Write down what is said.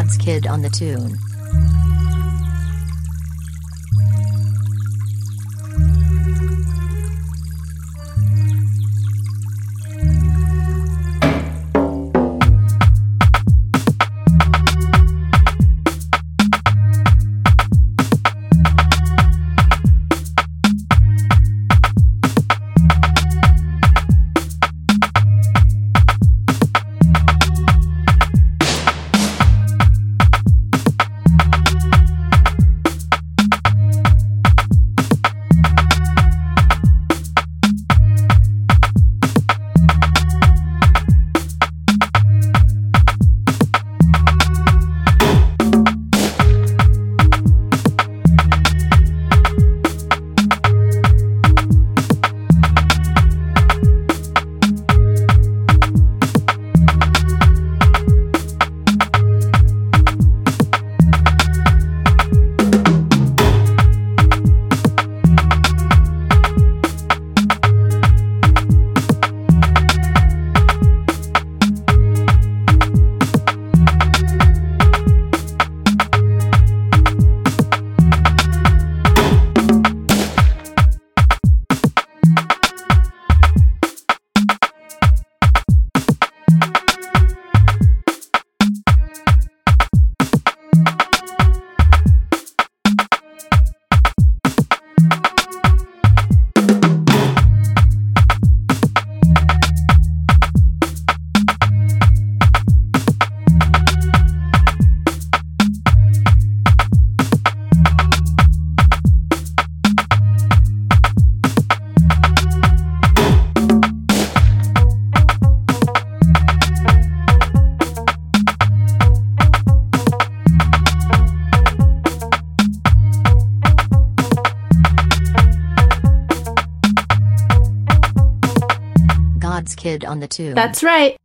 God's Kid on the tune. God's Kid on the tune. That's right.